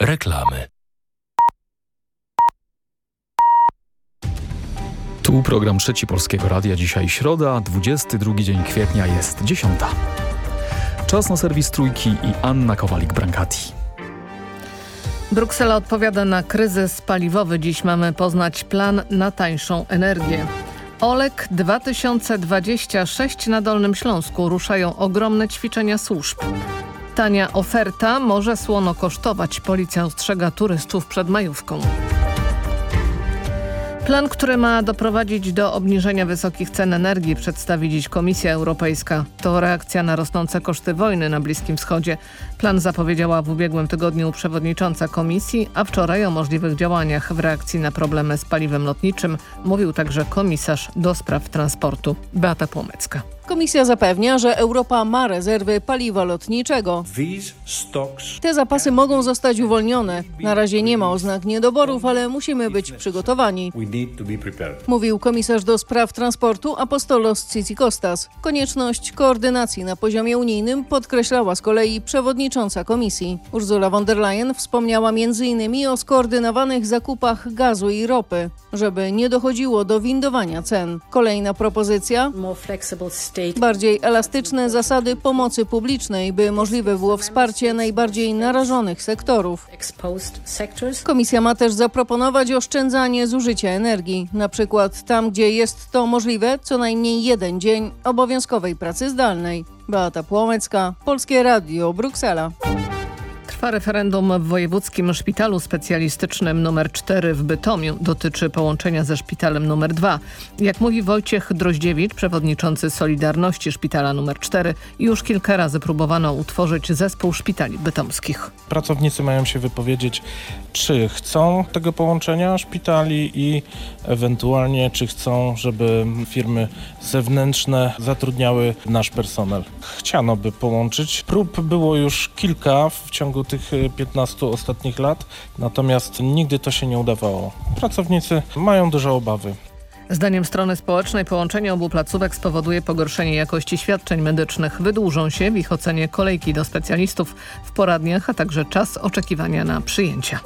Reklamy. Tu program Trzeci Polskiego Radia. Dzisiaj środa, 22 dzień kwietnia jest 10. Czas na serwis Trójki i Anna Kowalik-Brankati. Bruksela odpowiada na kryzys paliwowy. Dziś mamy poznać plan na tańszą energię. Olek 2026 na Dolnym Śląsku ruszają ogromne ćwiczenia służb. Tania oferta może słono kosztować. Policja ostrzega turystów przed majówką. Plan, który ma doprowadzić do obniżenia wysokich cen energii przedstawi dziś Komisja Europejska. To reakcja na rosnące koszty wojny na Bliskim Wschodzie. Plan zapowiedziała w ubiegłym tygodniu przewodnicząca komisji, a wczoraj o możliwych działaniach w reakcji na problemy z paliwem lotniczym mówił także komisarz do spraw transportu Beata Płomecka. Komisja zapewnia, że Europa ma rezerwy paliwa lotniczego. Te zapasy mogą zostać uwolnione. Na razie nie ma oznak niedoborów, ale musimy być przygotowani. Mówił komisarz do spraw transportu Apostolos Tsitsikostas. Konieczność koordynacji na poziomie unijnym podkreślała z kolei przewodnicząca komisji. Ursula von der Leyen wspomniała m.in. o skoordynowanych zakupach gazu i ropy, żeby nie dochodziło do windowania cen. Kolejna propozycja bardziej elastyczne zasady pomocy publicznej, by możliwe było wsparcie najbardziej narażonych sektorów. Komisja ma też zaproponować oszczędzanie zużycia energii, na przykład tam, gdzie jest to możliwe, co najmniej jeden dzień obowiązkowej pracy zdalnej. Beata Płomecka, Polskie Radio, Bruksela. Trwa referendum w Wojewódzkim Szpitalu Specjalistycznym nr 4 w Bytomiu. Dotyczy połączenia ze szpitalem nr 2. Jak mówi Wojciech Droździewicz, przewodniczący Solidarności Szpitala nr 4, już kilka razy próbowano utworzyć zespół szpitali bytomskich. Pracownicy mają się wypowiedzieć, czy chcą tego połączenia szpitali i ewentualnie czy chcą, żeby firmy zewnętrzne zatrudniały nasz personel. Chciano by połączyć. Prób było już kilka w ciągu tych 15 ostatnich lat, natomiast nigdy to się nie udawało. Pracownicy mają duże obawy. Zdaniem strony społecznej połączenie obu placówek spowoduje pogorszenie jakości świadczeń medycznych. Wydłużą się w ich ocenie kolejki do specjalistów w poradniach, a także czas oczekiwania na przyjęcia.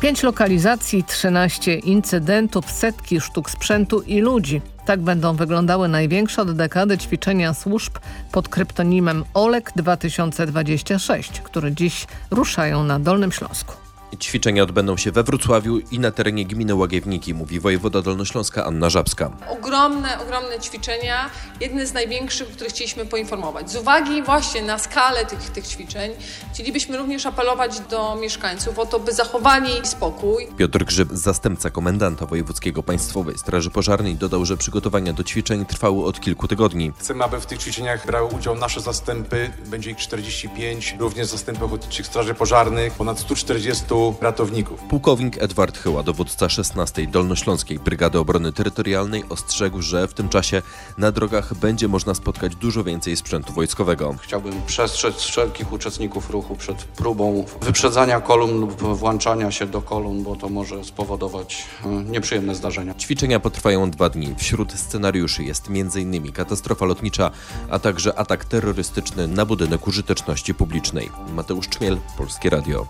Pięć lokalizacji, 13 incydentów, setki sztuk sprzętu i ludzi. Tak będą wyglądały największe od dekady ćwiczenia służb pod kryptonimem OLEK 2026, które dziś ruszają na Dolnym Śląsku. Ćwiczenia odbędą się we Wrocławiu i na terenie gminy Łagiewniki, mówi wojewoda dolnośląska Anna Żabska. Ogromne, ogromne ćwiczenia, jedne z największych, o których chcieliśmy poinformować. Z uwagi właśnie na skalę tych, tych ćwiczeń, chcielibyśmy również apelować do mieszkańców o to, by zachowali spokój. Piotr Grzyb, zastępca komendanta wojewódzkiego Państwowej Straży Pożarnej, dodał, że przygotowania do ćwiczeń trwały od kilku tygodni. Chcemy, aby w tych ćwiczeniach brały udział nasze zastępy, będzie ich 45, również zastępy ochotniczych straży pożarnych, ponad 140 ratowników. Pułkownik Edward Chyła, dowódca 16. Dolnośląskiej Brygady Obrony Terytorialnej ostrzegł, że w tym czasie na drogach będzie można spotkać dużo więcej sprzętu wojskowego. Chciałbym przestrzec wszelkich uczestników ruchu przed próbą wyprzedzania kolumn lub włączania się do kolumn, bo to może spowodować e, nieprzyjemne zdarzenia. Ćwiczenia potrwają dwa dni. Wśród scenariuszy jest m.in. katastrofa lotnicza, a także atak terrorystyczny na budynek użyteczności publicznej. Mateusz Czmiel, Polskie Radio.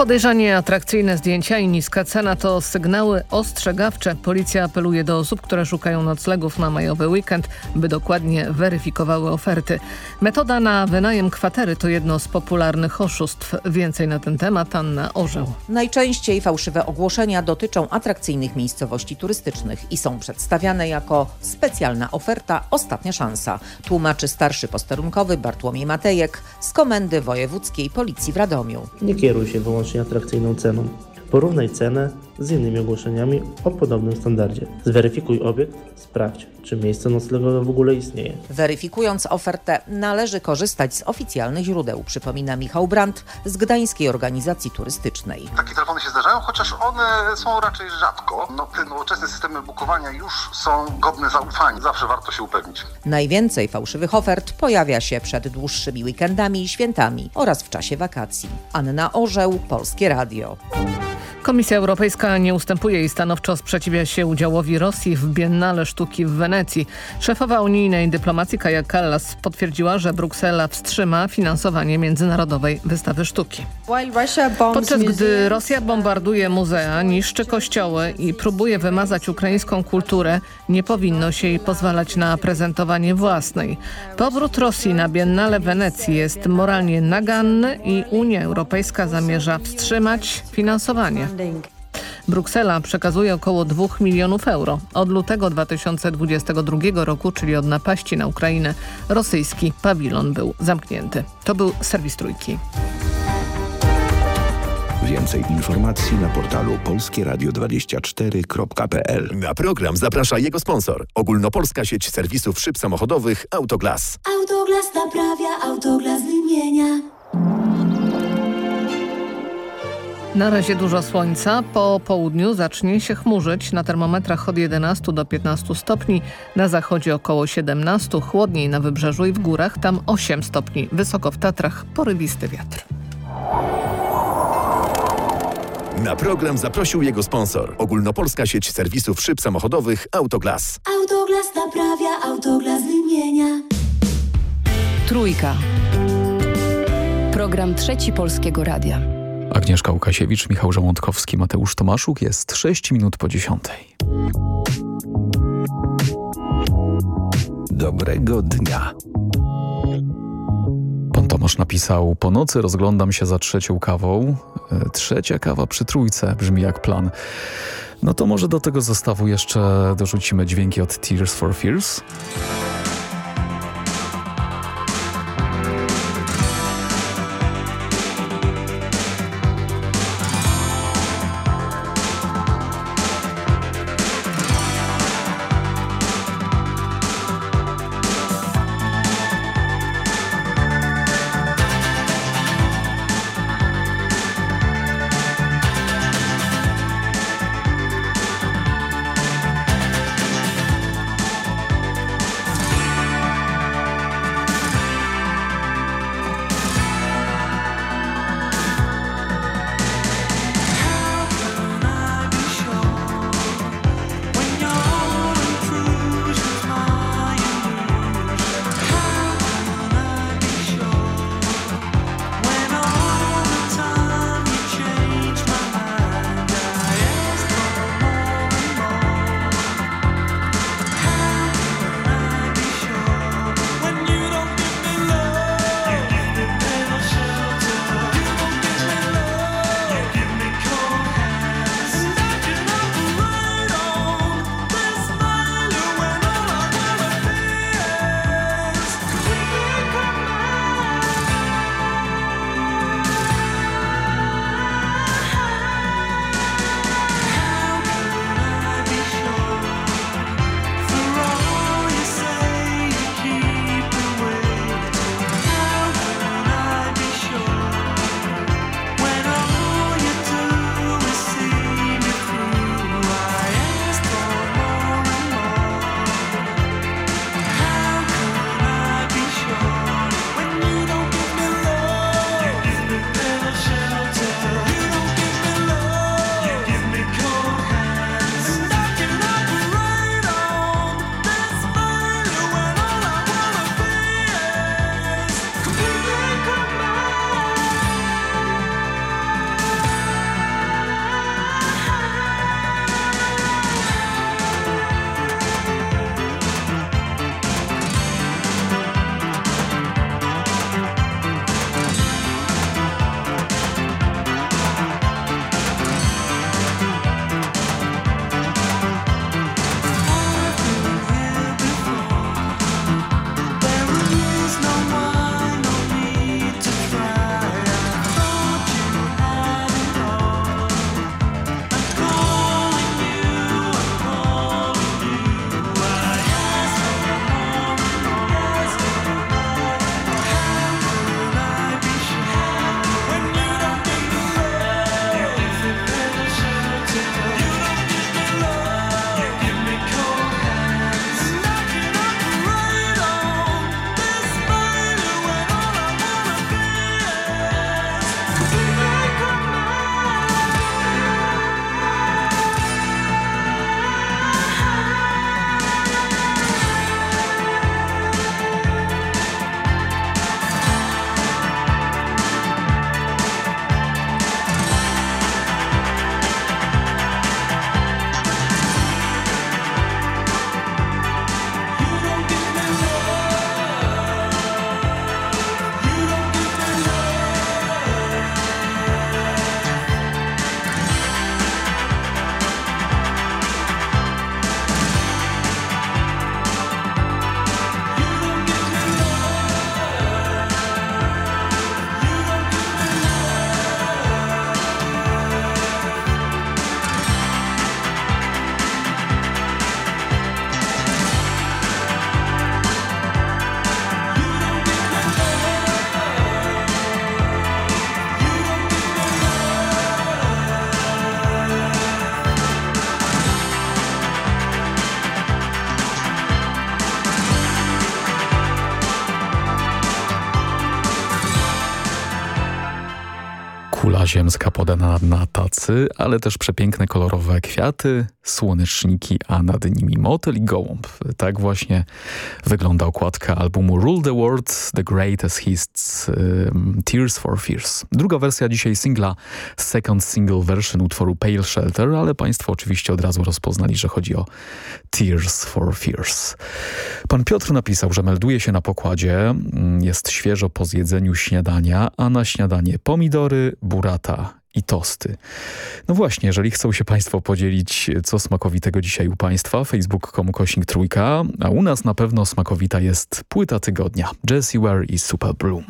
Podejrzanie atrakcyjne zdjęcia i niska cena to sygnały ostrzegawcze. Policja apeluje do osób, które szukają noclegów na majowy weekend, by dokładnie weryfikowały oferty. Metoda na wynajem kwatery to jedno z popularnych oszustw. Więcej na ten temat Anna Orzeł. Najczęściej fałszywe ogłoszenia dotyczą atrakcyjnych miejscowości turystycznych i są przedstawiane jako specjalna oferta Ostatnia szansa, tłumaczy starszy posterunkowy Bartłomiej Matejek z Komendy Wojewódzkiej Policji w Radomiu. Nie kieruj się wyłącznie atrakcyjną ceną. Porównaj cenę z innymi ogłoszeniami o podobnym standardzie. Zweryfikuj obiekt, sprawdź, czy miejsce noclegowe w ogóle istnieje. Weryfikując ofertę, należy korzystać z oficjalnych źródeł, przypomina Michał Brandt z Gdańskiej Organizacji Turystycznej. Takie telefony się zdarzają, chociaż one są raczej rzadko. No, te nowoczesne systemy bukowania już są godne zaufania. Zawsze warto się upewnić. Najwięcej fałszywych ofert pojawia się przed dłuższymi weekendami i świętami oraz w czasie wakacji. Anna Orzeł, Polskie Radio. Komisja Europejska nie ustępuje i stanowczo sprzeciwia się udziałowi Rosji w Biennale Sztuki w Wenecji. Szefowa unijnej dyplomacji Kaja Kallas potwierdziła, że Bruksela wstrzyma finansowanie międzynarodowej wystawy sztuki. Podczas gdy Rosja bombarduje muzea, niszczy kościoły i próbuje wymazać ukraińską kulturę, nie powinno się jej pozwalać na prezentowanie własnej. Powrót Rosji na Biennale Wenecji jest moralnie naganny i Unia Europejska zamierza wstrzymać finansowanie. Bruksela przekazuje około 2 milionów euro. Od lutego 2022 roku, czyli od napaści na Ukrainę, rosyjski pawilon był zamknięty. To był serwis Trójki. Więcej informacji na portalu polskieradio24.pl. Na program zaprasza jego sponsor. Ogólnopolska sieć serwisów szyb samochodowych Autoglas. Autoglas naprawia, Autoglas wymienia. Na razie dużo słońca. Po południu zacznie się chmurzyć. Na termometrach od 11 do 15 stopni. Na zachodzie około 17. Chłodniej na wybrzeżu i w górach. Tam 8 stopni. Wysoko w Tatrach porywisty wiatr. Na program zaprosił jego sponsor. Ogólnopolska sieć serwisów szyb samochodowych Autoglas. Autoglas naprawia, Autoglas wymienia. Trójka. Program Trzeci Polskiego Radia. Agnieszka Łukasiewicz, Michał Żołądkowski, Mateusz Tomaszuk. Jest 6 minut po 10. Dobrego dnia. Pan Tomasz napisał, po nocy rozglądam się za trzecią kawą. E, trzecia kawa przy trójce brzmi jak plan. No to może do tego zestawu jeszcze dorzucimy dźwięki od Tears for Fears. Ziemska podana na ale też przepiękne kolorowe kwiaty, słoneczniki, a nad nimi motyl i gołąb. Tak właśnie wygląda okładka albumu Rule the World, The Greatest Hits, Tears for Fears. Druga wersja dzisiaj singla, second single version utworu Pale Shelter, ale państwo oczywiście od razu rozpoznali, że chodzi o Tears for Fears. Pan Piotr napisał, że melduje się na pokładzie, jest świeżo po zjedzeniu śniadania, a na śniadanie pomidory, burata i tosty. No właśnie, jeżeli chcą się Państwo podzielić, co smakowitego dzisiaj u Państwa, facebook.com kośnik trójka, a u nas na pewno smakowita jest płyta tygodnia. Jessie Ware i Super Bloom.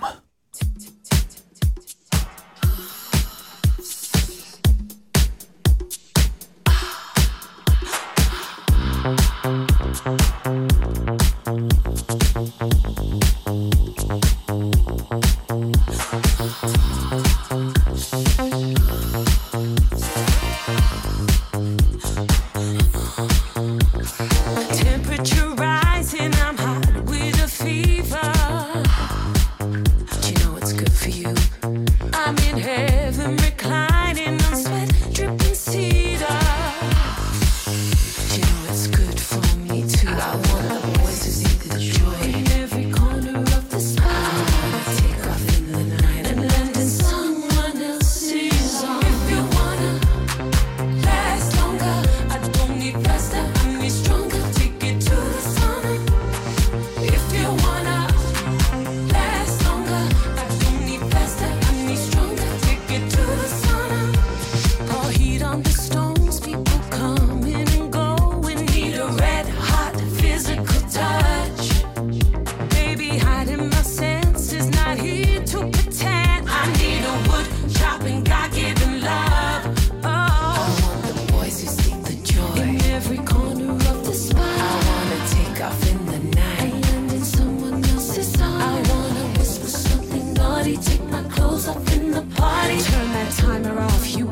the party. Turn that timer off, you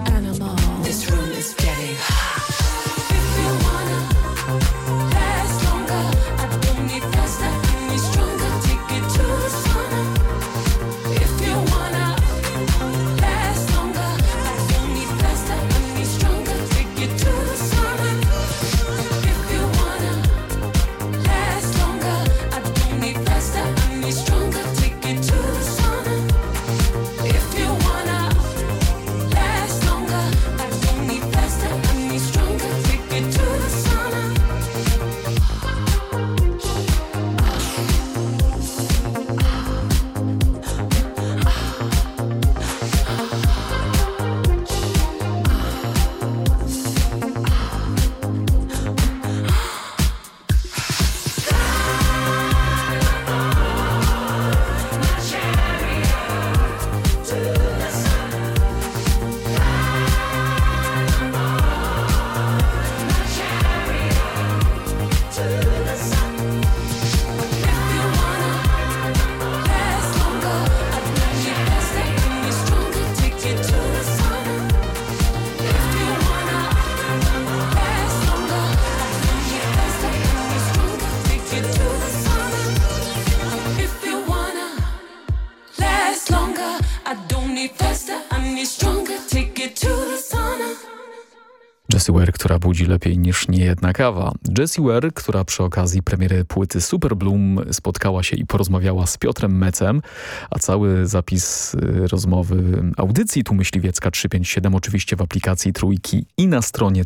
budzi lepiej niż niejedna kawa. Jessie Ware, która przy okazji premiery płyty Super Bloom spotkała się i porozmawiała z Piotrem Mecem, a cały zapis y, rozmowy audycji Tu Myśliwiecka 357 oczywiście w aplikacji Trójki i na stronie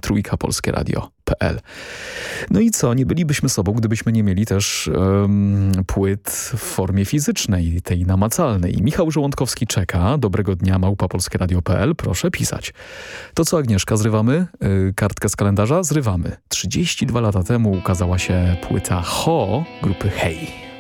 No i co, nie bylibyśmy sobą, gdybyśmy nie mieli też um, płyt w formie fizycznej, tej namacalnej. Michał Żołądkowski czeka. Dobrego dnia, małpapolskieradio.pl. Proszę pisać. To co, Agnieszka, zrywamy yy, kartkę z kalendarza? Zrywamy. 32 lata temu ukazała się płyta Ho grupy Hej.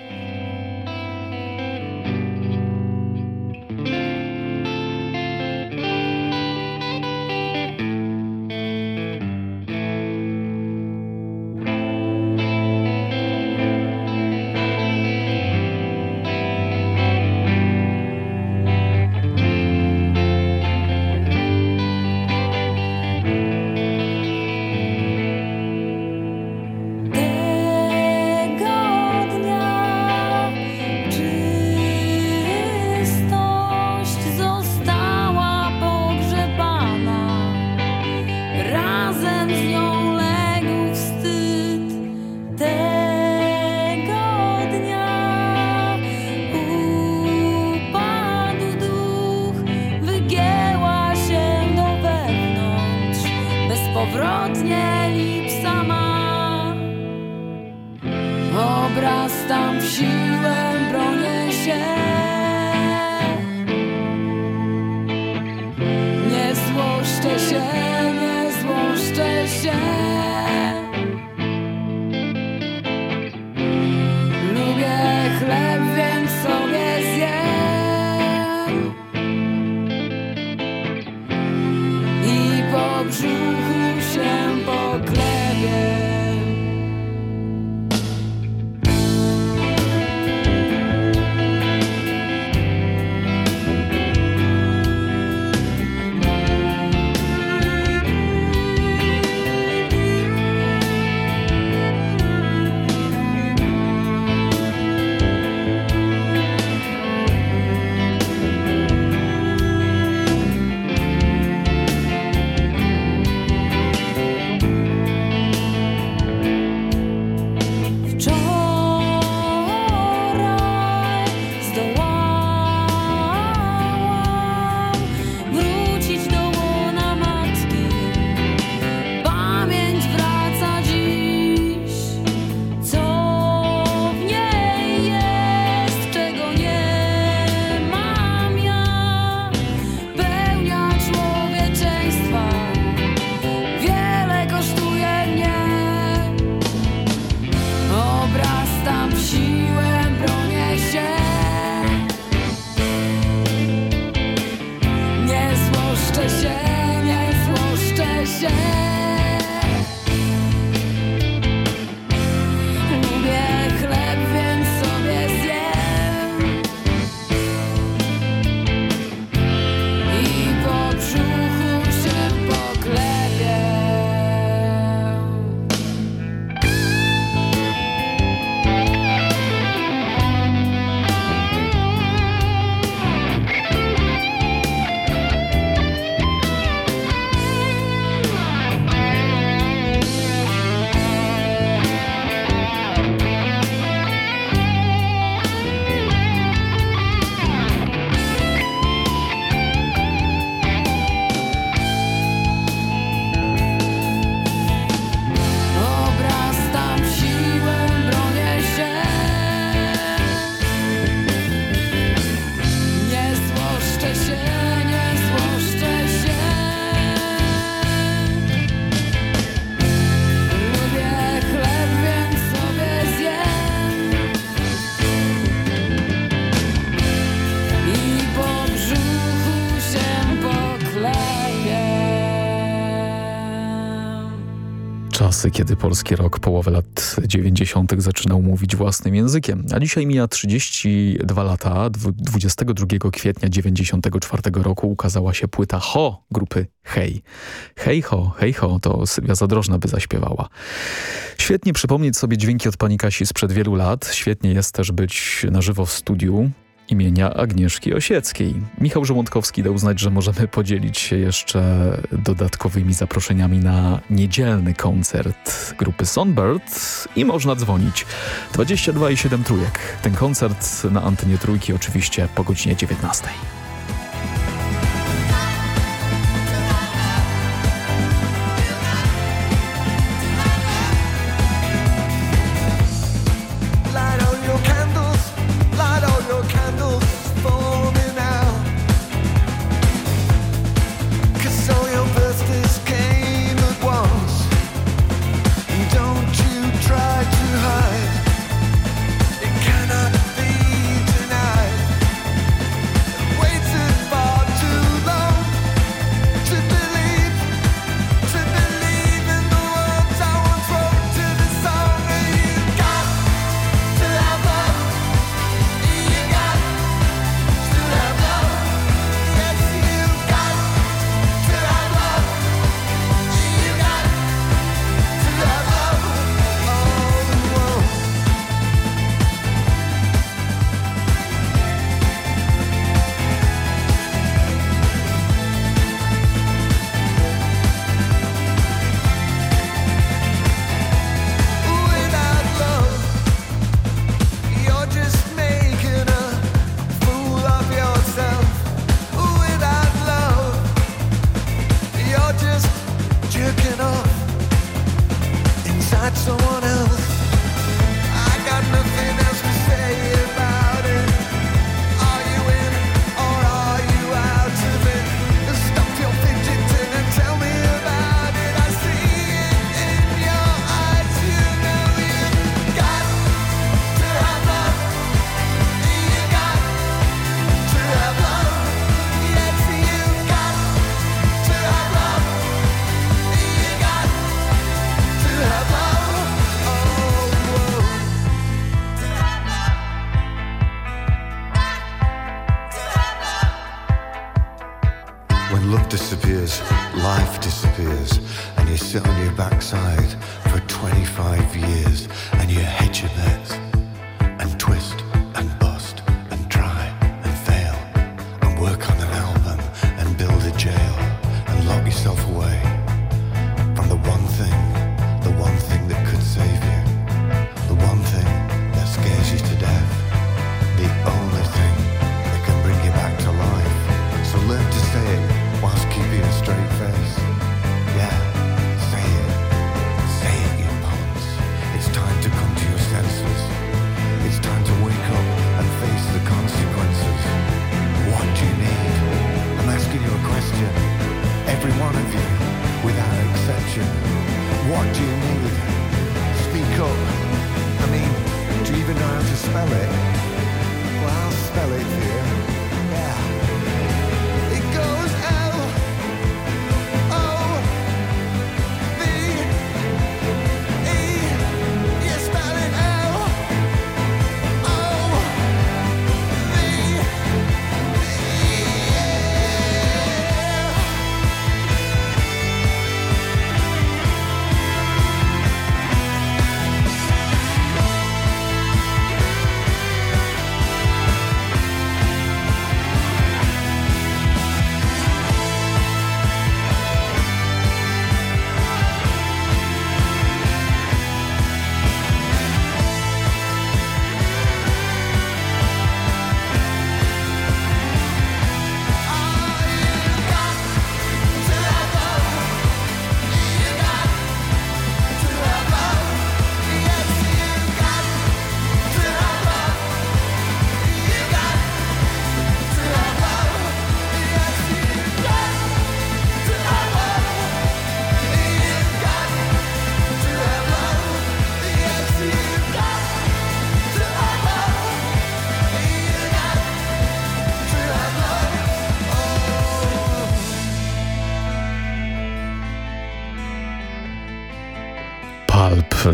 Czasy, kiedy polski rok połowy lat 90. zaczynał mówić własnym językiem. A dzisiaj mija 32 lata. Dwu- 22 kwietnia 94 roku ukazała się płyta Ho grupy Hej. Hej ho, hej ho, to Sylwia Zadrożna by zaśpiewała. Świetnie przypomnieć sobie dźwięki od pani Kasi sprzed wielu lat. Świetnie jest też być na żywo w studiu imienia Agnieszki Osieckiej. Michał Żołądkowski dał znać, że możemy podzielić się jeszcze dodatkowymi zaproszeniami na niedzielny koncert grupy Sonbird i można dzwonić 22 i 7 trójek. Ten koncert na antenie trójki oczywiście po godzinie 19.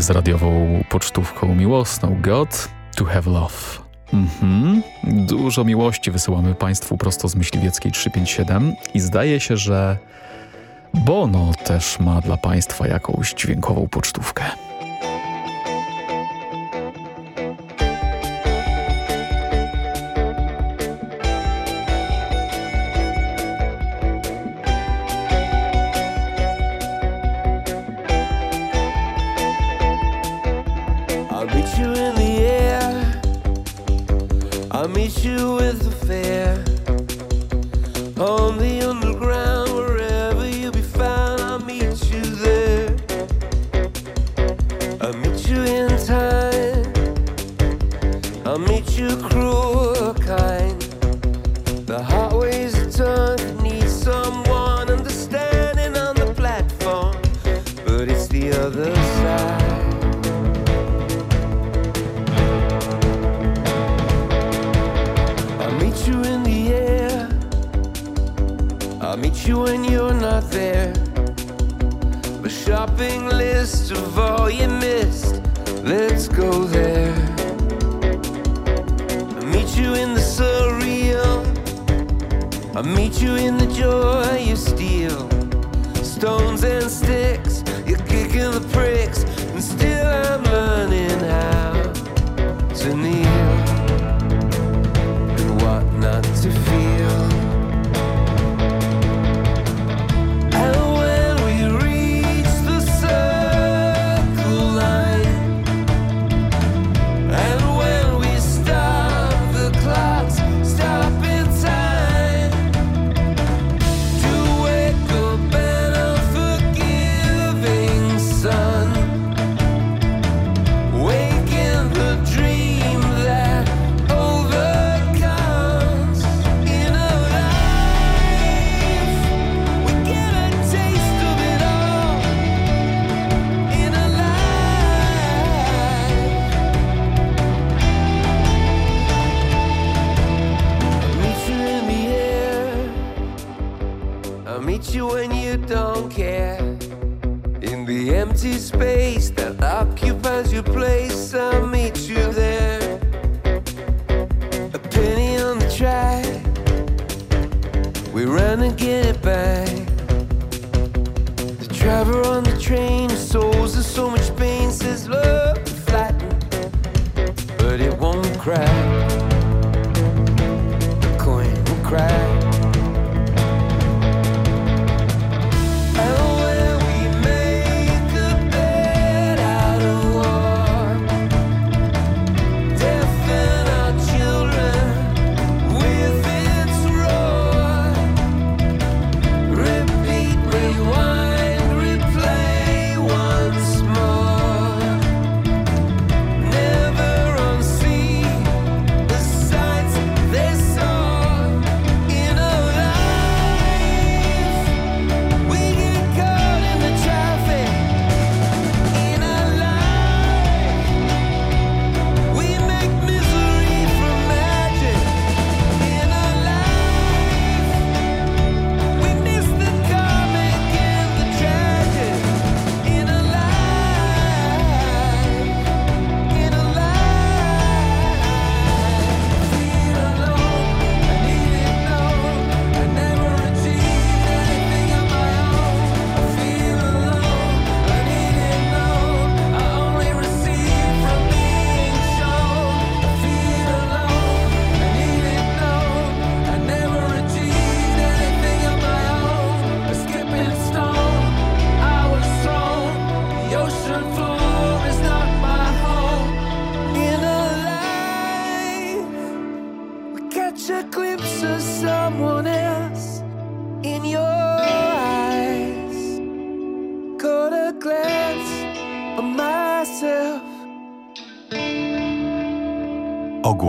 z radiową pocztówką miłosną God to Have Love. Mhm. Dużo miłości wysyłamy Państwu prosto z Myśliwieckiej 357 i zdaje się, że Bono też ma dla Państwa jakąś dźwiękową pocztówkę.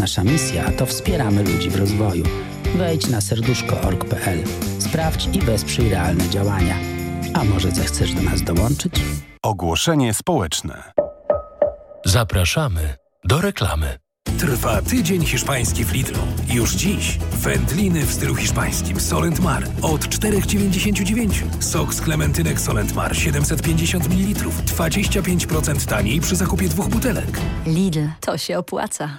Nasza misja to wspieramy ludzi w rozwoju. Wejdź na serduszko.org.pl. Sprawdź i wesprzyj realne działania. A może zechcesz do nas dołączyć? Ogłoszenie społeczne. Zapraszamy do reklamy. Trwa tydzień hiszpański w Lidlu. Już dziś wędliny w stylu hiszpańskim Solent Mar od 4,99. Sok z klementynek Solent Mar 750 ml. 25% taniej przy zakupie dwóch butelek. Lidl, to się opłaca.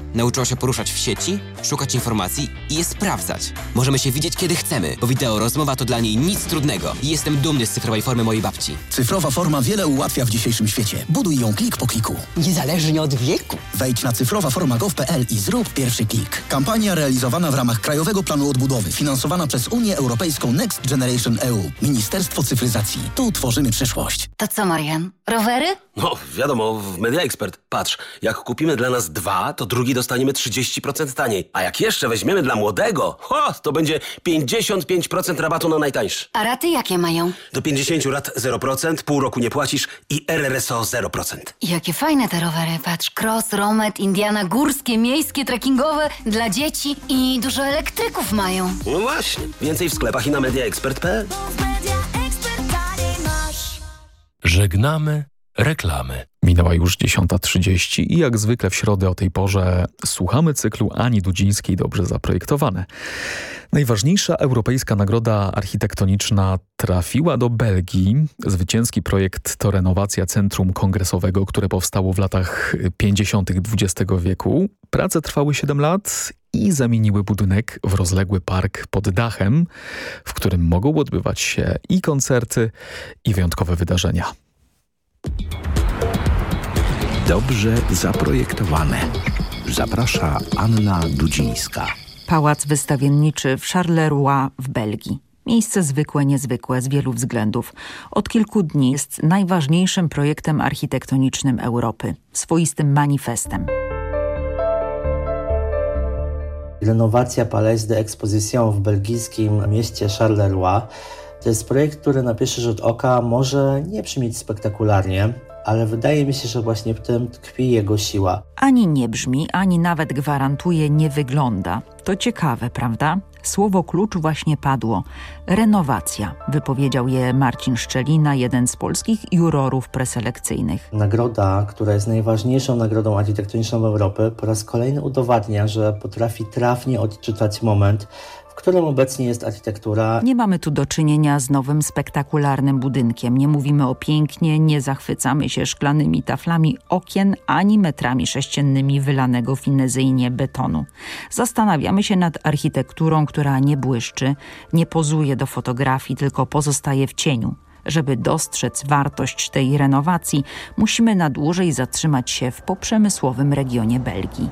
Nauczyła się poruszać w sieci, szukać informacji i je sprawdzać. Możemy się widzieć kiedy chcemy, bo wideo rozmowa to dla niej nic trudnego. I jestem dumny z cyfrowej formy mojej babci. Cyfrowa forma wiele ułatwia w dzisiejszym świecie. Buduj ją klik po kliku. Niezależnie od wieku. Wejdź na cyfrowaforma.gov.pl i zrób pierwszy klik. Kampania realizowana w ramach Krajowego Planu Odbudowy, finansowana przez Unię Europejską Next Generation EU. Ministerstwo Cyfryzacji. Tu tworzymy przyszłość. To co, Marian? Rowery? No, wiadomo, w Media Expert. Patrz, jak kupimy dla nas dwa, to drugi dostaniemy 30% taniej. A jak jeszcze weźmiemy dla młodego, ho, to będzie 55% rabatu na najtańszy. A raty jakie mają? Do 50 lat 0%, pół roku nie płacisz i RRSO 0%. Jakie fajne te rowery. Patrz, cross, romet, indiana, górskie, miejskie, trekkingowe, dla dzieci i dużo elektryków mają. No właśnie. Więcej w sklepach i na mediaexpert.pl. Żegnamy Reklamy. Minęła już 10.30 i jak zwykle w środę o tej porze słuchamy cyklu Ani Dudzińskiej Dobrze Zaprojektowane. Najważniejsza europejska nagroda architektoniczna trafiła do Belgii. Zwycięski projekt to renowacja Centrum Kongresowego, które powstało w latach 50. XX wieku. Prace trwały 7 lat i zamieniły budynek w rozległy park pod dachem, w którym mogą odbywać się i koncerty, i wyjątkowe wydarzenia. Dobrze zaprojektowane. Zaprasza Anna Dudzińska. Pałac wystawienniczy w Charleroi w Belgii. Miejsce zwykłe, niezwykłe z wielu względów. Od kilku dni jest najważniejszym projektem architektonicznym Europy. Swoistym manifestem. Renowacja Palais de Exposition w belgijskim mieście Charleroi to jest projekt, który na pierwszy rzut oka może nie brzmieć spektakularnie, ale wydaje mi się, że właśnie w tym tkwi jego siła. Ani nie brzmi, ani nawet gwarantuje nie wygląda. To ciekawe, prawda? Słowo klucz właśnie padło. Renowacja, wypowiedział je Marcin Szczelina, jeden z polskich jurorów preselekcyjnych. Nagroda, która jest najważniejszą nagrodą architektoniczną Europy, po raz kolejny udowadnia, że potrafi trafnie odczytać moment, w którym obecnie jest architektura. Nie mamy tu do czynienia z nowym spektakularnym budynkiem. Nie mówimy o pięknie, nie zachwycamy się szklanymi taflami okien ani metrami sześciennymi wylanego finezyjnie betonu. Zastanawiamy się nad architekturą, która nie błyszczy, nie pozuje do fotografii, tylko pozostaje w cieniu. Żeby dostrzec wartość tej renowacji, musimy na dłużej zatrzymać się w poprzemysłowym regionie Belgii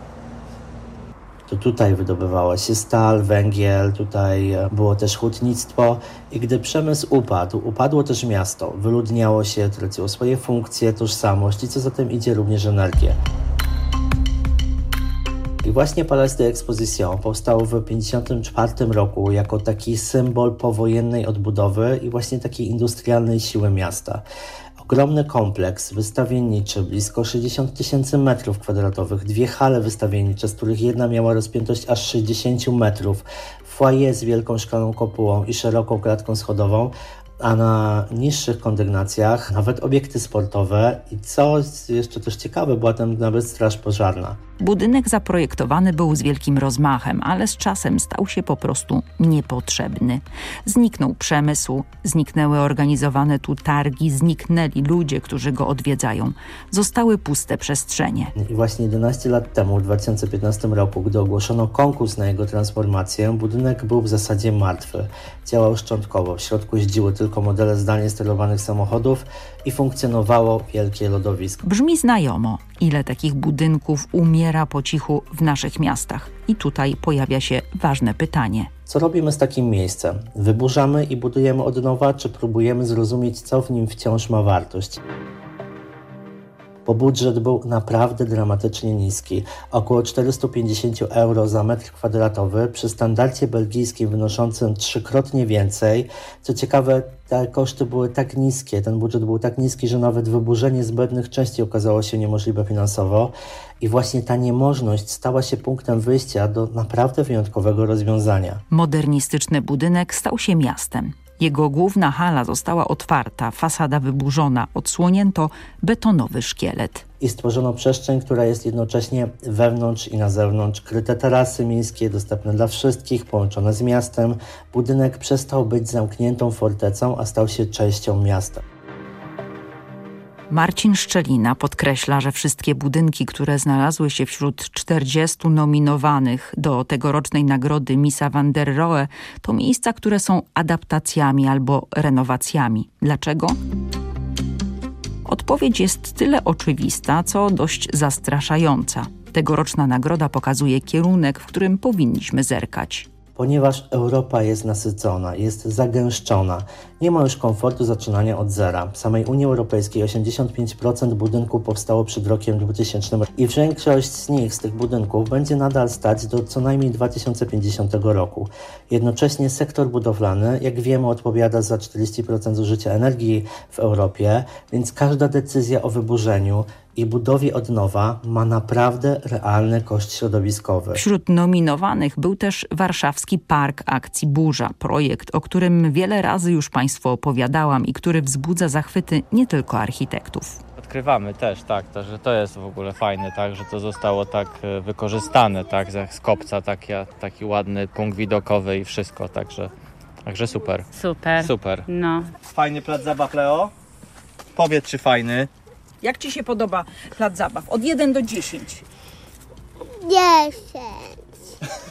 to tutaj wydobywała się stal, węgiel, tutaj e, było też hutnictwo i gdy przemysł upadł, upadło też miasto, wyludniało się, traciło swoje funkcje, tożsamość i co za tym idzie również energię. I właśnie Palais de Exposition powstał w 1954 roku jako taki symbol powojennej odbudowy i właśnie takiej industrialnej siły miasta. Ogromny kompleks wystawienniczy, blisko 60 tysięcy metrów kwadratowych, dwie hale wystawiennicze, z których jedna miała rozpiętość aż 60 metrów, foyer z wielką szklaną kopułą i szeroką klatką schodową, a na niższych kondygnacjach nawet obiekty sportowe i co jeszcze też ciekawe, była tam nawet straż pożarna. Budynek zaprojektowany był z wielkim rozmachem, ale z czasem stał się po prostu niepotrzebny. Zniknął przemysł, zniknęły organizowane tu targi, zniknęli ludzie, którzy go odwiedzają. Zostały puste przestrzenie. I właśnie 11 lat temu, w 2015 roku, gdy ogłoszono konkurs na jego transformację, budynek był w zasadzie martwy. Działał szczątkowo. W środku jeździły tylko modele zdalnie sterowanych samochodów i funkcjonowało wielkie lodowisko. Brzmi znajomo. Ile takich budynków umiera po cichu w naszych miastach? I tutaj pojawia się ważne pytanie. Co robimy z takim miejscem? Wyburzamy i budujemy od nowa, czy próbujemy zrozumieć, co w nim wciąż ma wartość? Bo budżet był naprawdę dramatycznie niski. Około 450 euro za metr kwadratowy przy standardzie belgijskim wynoszącym trzykrotnie więcej. Co ciekawe, te koszty były tak niskie, ten budżet był tak niski, że nawet wyburzenie zbędnych części okazało się niemożliwe finansowo. I właśnie ta niemożność stała się punktem wyjścia do naprawdę wyjątkowego rozwiązania. Modernistyczny budynek stał się miastem. Jego główna hala została otwarta, fasada wyburzona, odsłonięto betonowy szkielet. I stworzono przestrzeń, która jest jednocześnie wewnątrz i na zewnątrz. Kryte tarasy miejskie, dostępne dla wszystkich, połączone z miastem. Budynek przestał być zamkniętą fortecą, a stał się częścią miasta. Marcin Szczelina podkreśla, że wszystkie budynki, które znalazły się wśród 40 nominowanych do tegorocznej nagrody Misa van der Rohe, to miejsca, które są adaptacjami albo renowacjami. Dlaczego? Odpowiedź jest tyle oczywista, co dość zastraszająca. Tegoroczna nagroda pokazuje kierunek, w którym powinniśmy zerkać ponieważ Europa jest nasycona, jest zagęszczona. Nie ma już komfortu zaczynania od zera. W samej Unii Europejskiej 85% budynków powstało przed rokiem 2000 i większość z nich, z tych budynków, będzie nadal stać do co najmniej 2050 roku. Jednocześnie sektor budowlany, jak wiemy, odpowiada za 40% zużycia energii w Europie, więc każda decyzja o wyburzeniu i budowie od nowa ma naprawdę realny koszt środowiskowy. Wśród nominowanych był też warszawski Park Akcji Burza, projekt, o którym wiele razy już Państwu opowiadałam i który wzbudza zachwyty nie tylko architektów. Odkrywamy też, tak, to, że to jest w ogóle fajne, tak, że to zostało tak e, wykorzystane, tak, z kopca taki, taki ładny punkt widokowy i wszystko, także, także super. Super. Super. No. Fajny plac zabaw, Leo? Powiedz, czy fajny? Jak Ci się podoba plac zabaw? Od 1 do 10. 10.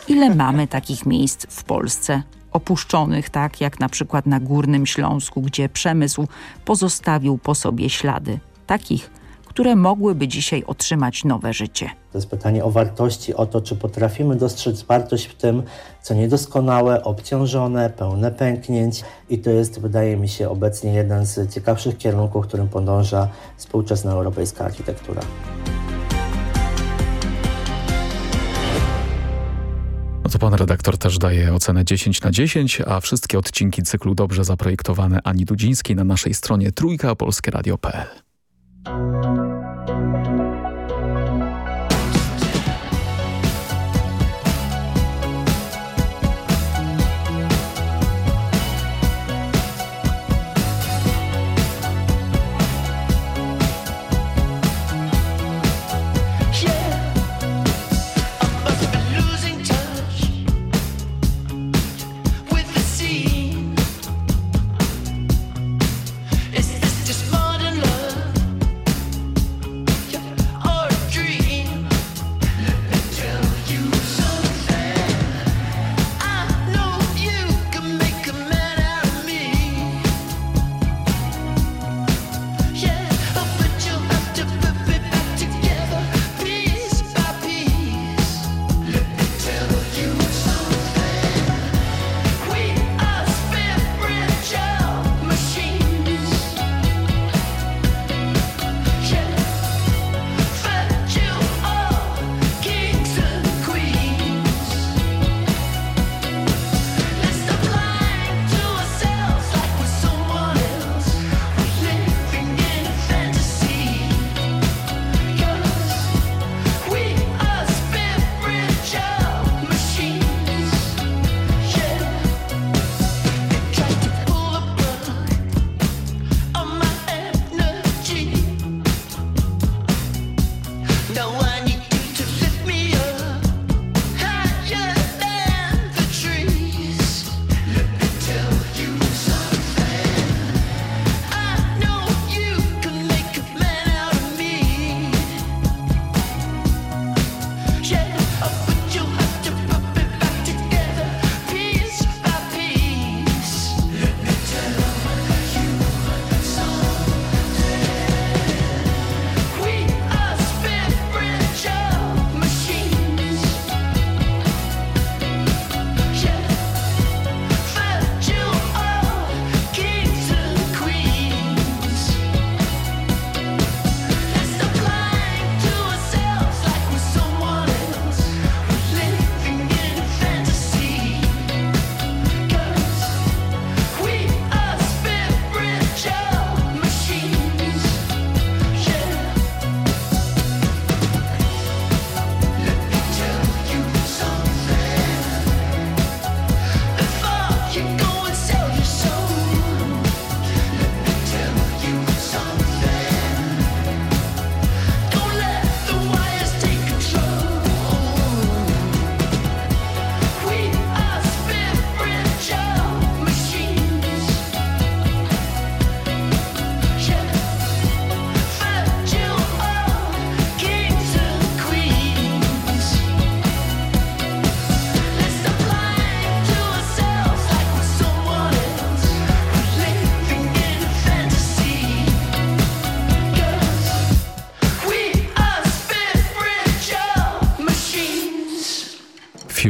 Ile mamy takich miejsc w Polsce? Opuszczonych, tak jak na przykład na Górnym Śląsku, gdzie przemysł pozostawił po sobie ślady. Takich, które mogłyby dzisiaj otrzymać nowe życie. To jest pytanie o wartości, o to, czy potrafimy dostrzec wartość w tym, co niedoskonałe, obciążone, pełne pęknięć. I to jest, wydaje mi się, obecnie jeden z ciekawszych kierunków, którym podąża współczesna europejska architektura. No to pan redaktor też daje ocenę 10 na 10, a wszystkie odcinki cyklu dobrze zaprojektowane Ani Dudzińskiej na naszej stronie trójka Thank you.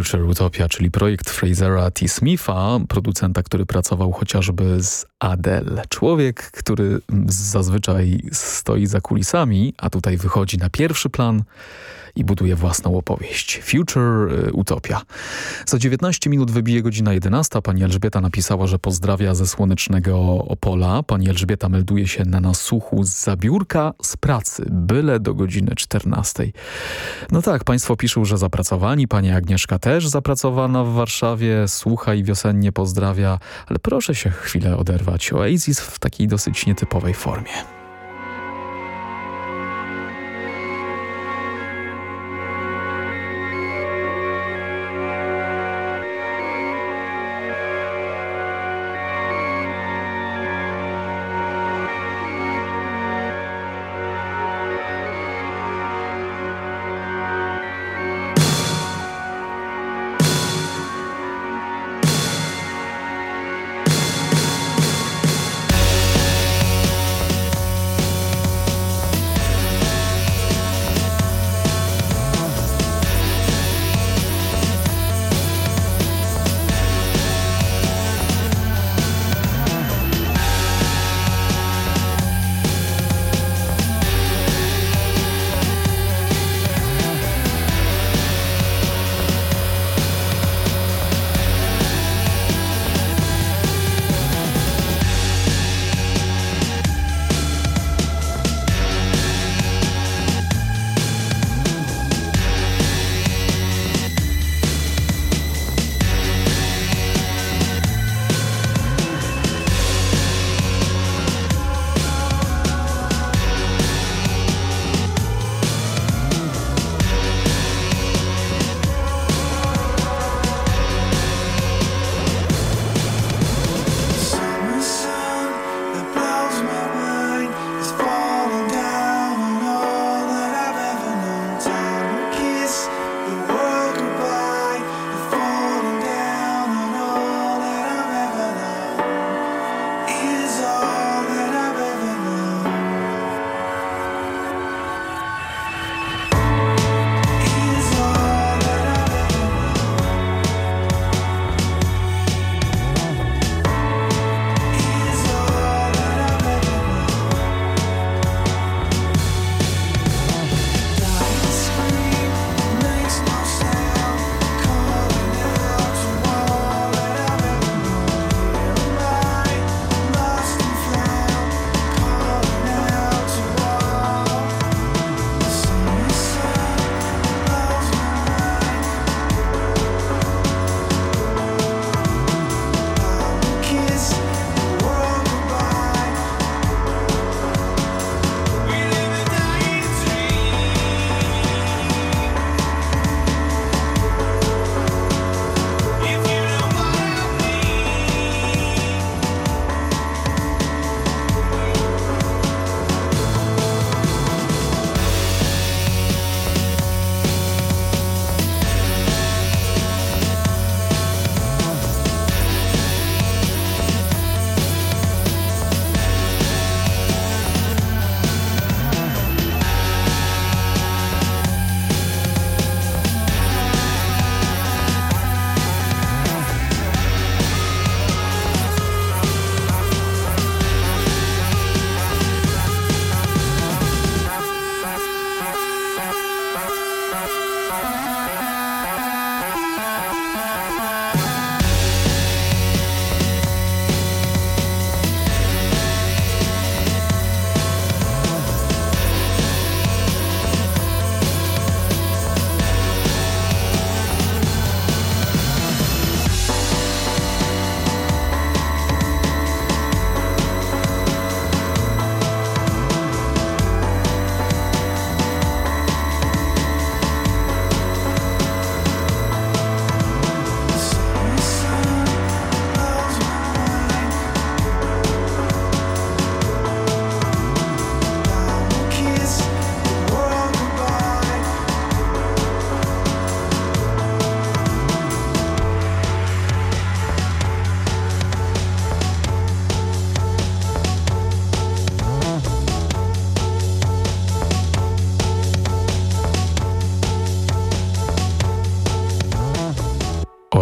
Future Utopia, czyli projekt Frasera T. Smitha, producenta, który pracował chociażby z Adele. Człowiek, który zazwyczaj stoi za kulisami, a tutaj wychodzi na pierwszy plan i buduje własną opowieść. Future y, Utopia. Za 19 minut wybije godzina 11. Pani Elżbieta napisała, że pozdrawia ze słonecznego Opola. Pani Elżbieta melduje się na nasłuchu z zabiórka z pracy, byle do godziny 14. No tak, państwo piszą, że zapracowani. Pani Agnieszka też zapracowana w Warszawie. Słucha i wiosennie pozdrawia. Ale proszę się chwilę oderwać. Oasis w takiej dosyć nietypowej formie.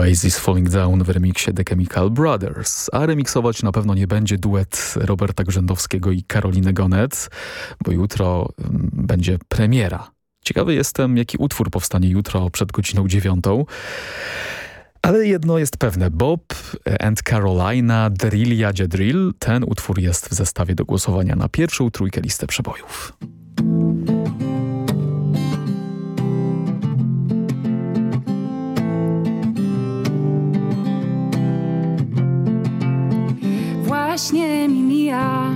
Oasis Falling Down w remiksie The Chemical Brothers, a remiksować na pewno nie będzie duet Roberta Grzędowskiego i Karoliny Gonet, bo jutro mm, będzie premiera. Ciekawy jestem, jaki utwór powstanie jutro przed godziną dziewiątą. Ale jedno jest pewne, Bob and Carolina Drill Jadzie Drill, ten utwór jest w zestawie do głosowania na pierwszą trójkę listę przebojów. Właśnie mi mija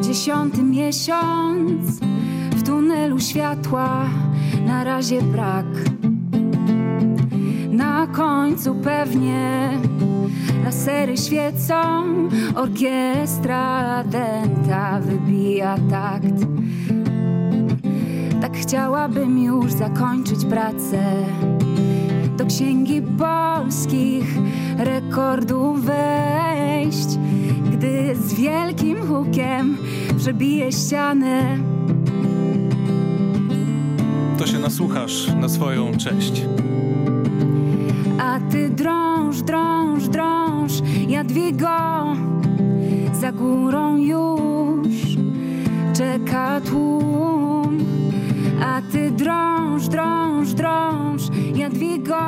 dziesiąty miesiąc w tunelu światła na razie brak. Na końcu pewnie lasery świecą, orkiestra denta wybija takt. Tak chciałabym już zakończyć pracę do księgi polskich rekordów wejść, gdy z wielkim hukiem przebije ścianę. To się nasłuchasz na swoją cześć. A ty drąż, drąż, drąż, Jadwigo, za górą już czeka tłum. A ty drąż, drąż, drąż, Jadwigo.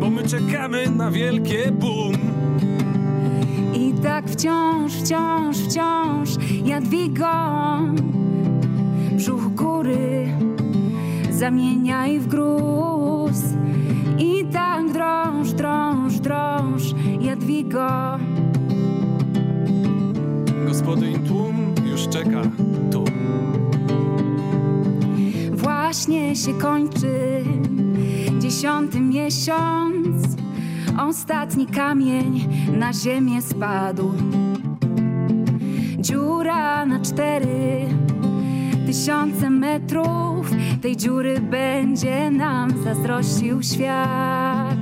Bo my czekamy na wielkie boom. I tak wciąż, wciąż, wciąż, Jadwigo. Brzuch góry zamieniaj w gruz. I tak drąż, drąż, drąż, Jadwigo. Gospodyń tłum już czeka Właśnie się kończy dziesiąty miesiąc. Ostatni kamień na ziemię spadł. Dziura na cztery tysiące metrów. Tej dziury będzie nam zazdrościł świat.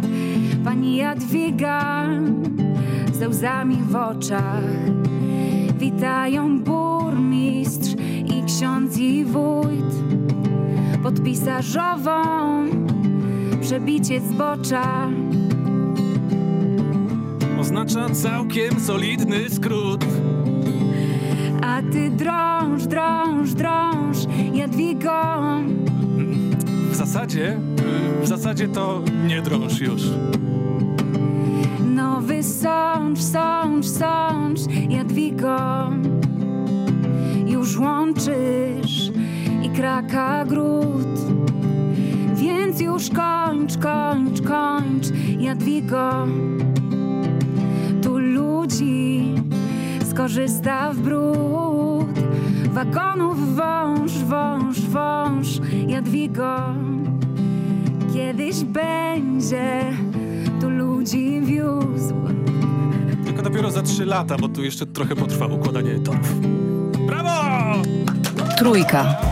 Pani Jadwiga ze łzami w oczach witają burmistrz i ksiądz i wójt pod pisarzową przebicie zbocza Oznacza całkiem solidny skrót. A ty drąż, drąż, drąż, Jadwigo W zasadzie, w zasadzie to nie drąż już. Nowy sącz, sącz, sącz, Jadwigo Już łączysz kraka gród Więc już kończ, kończ, kończ, Jadwigo Tu ludzi skorzysta w brud Wagonów wąż, wąż, wąż, Jadwigo Kiedyś będzie tu ludzi wiózł Tylko dopiero za trzy lata, bo tu jeszcze trochę potrwa układanie torów. Brawo! Trójka.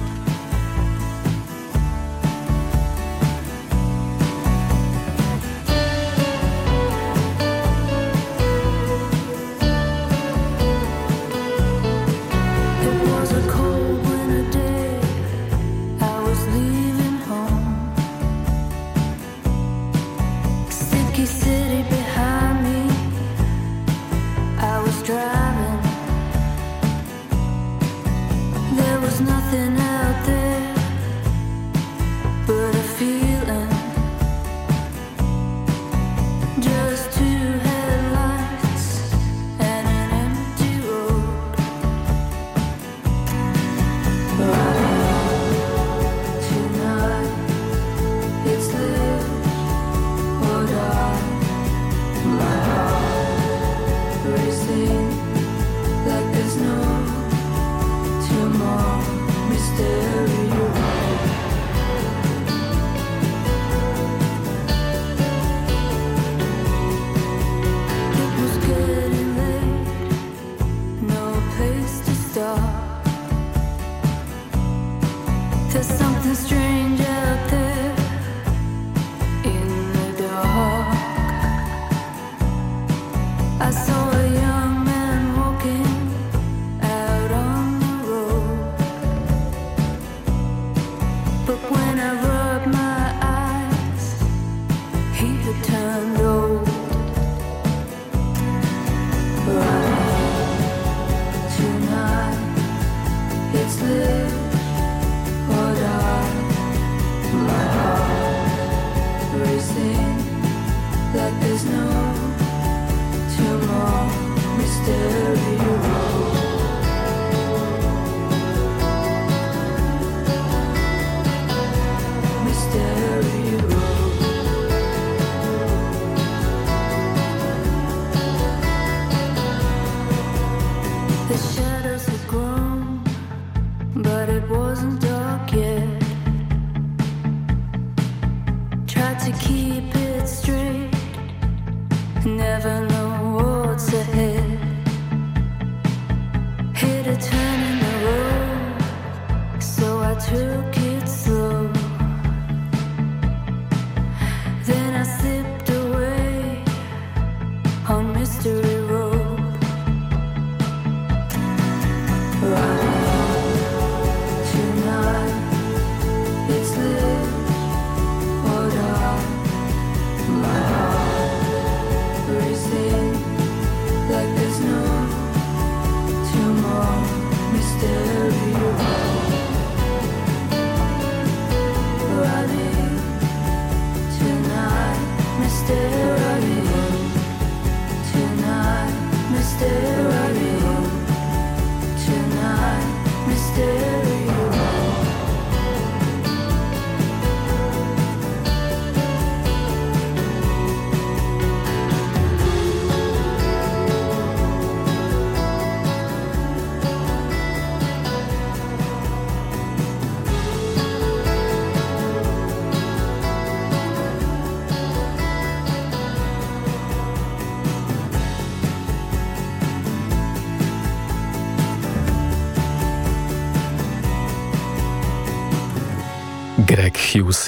Mystery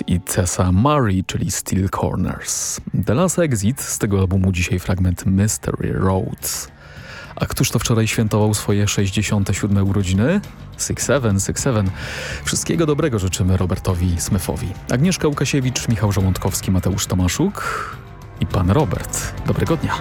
I Tessa Murray, czyli Steel Corners. The Last Exit, z tego albumu dzisiaj fragment Mystery Roads. A któż to wczoraj świętował swoje 67 urodziny? Six Seven, Six Seven. Wszystkiego dobrego życzymy Robertowi Smithowi. Agnieszka Łukasiewicz, Michał Żołądkowski, Mateusz Tomaszuk i pan Robert. Dobrego dnia.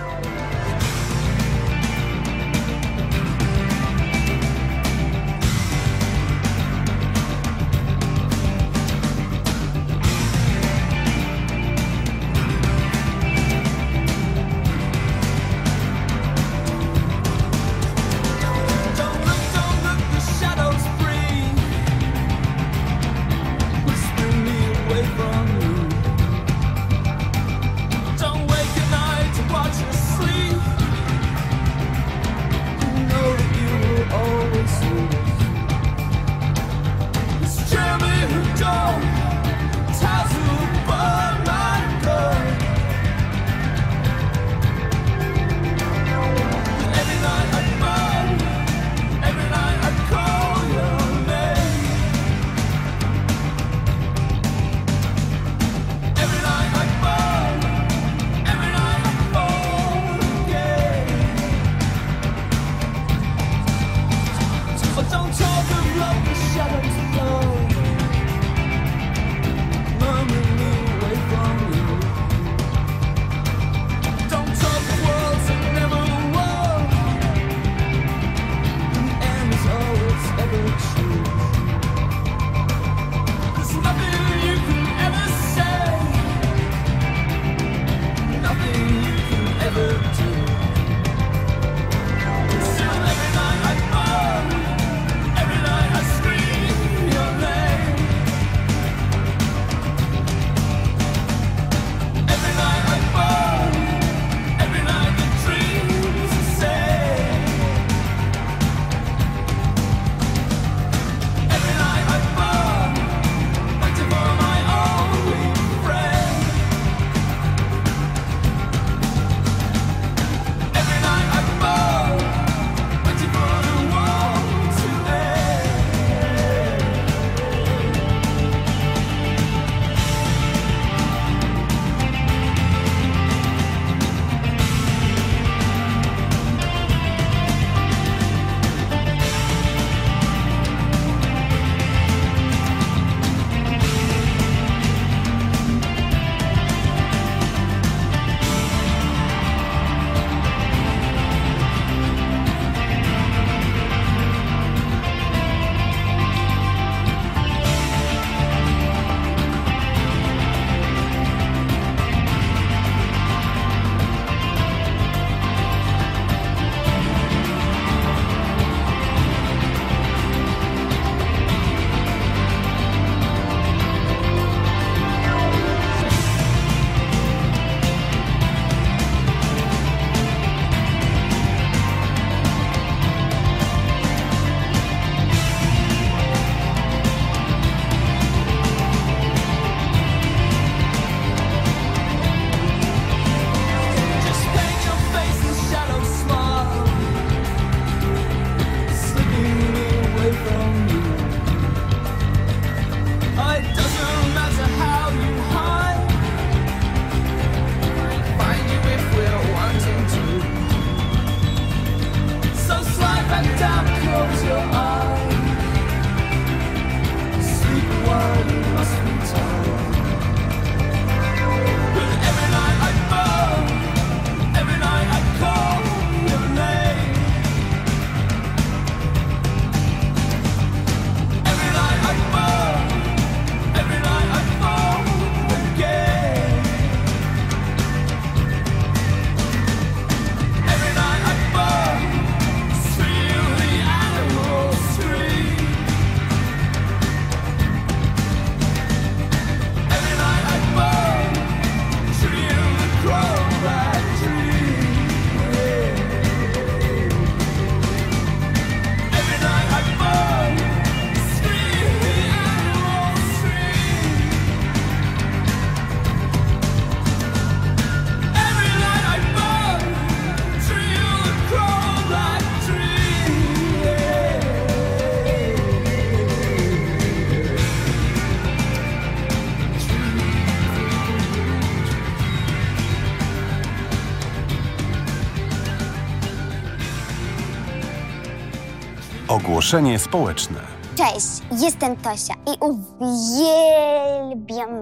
Ogłoszenie społeczne. Cześć, jestem Tosia i uwielbiam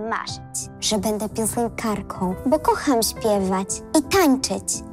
marzyć, że będę piosenkarką, bo kocham śpiewać i tańczyć.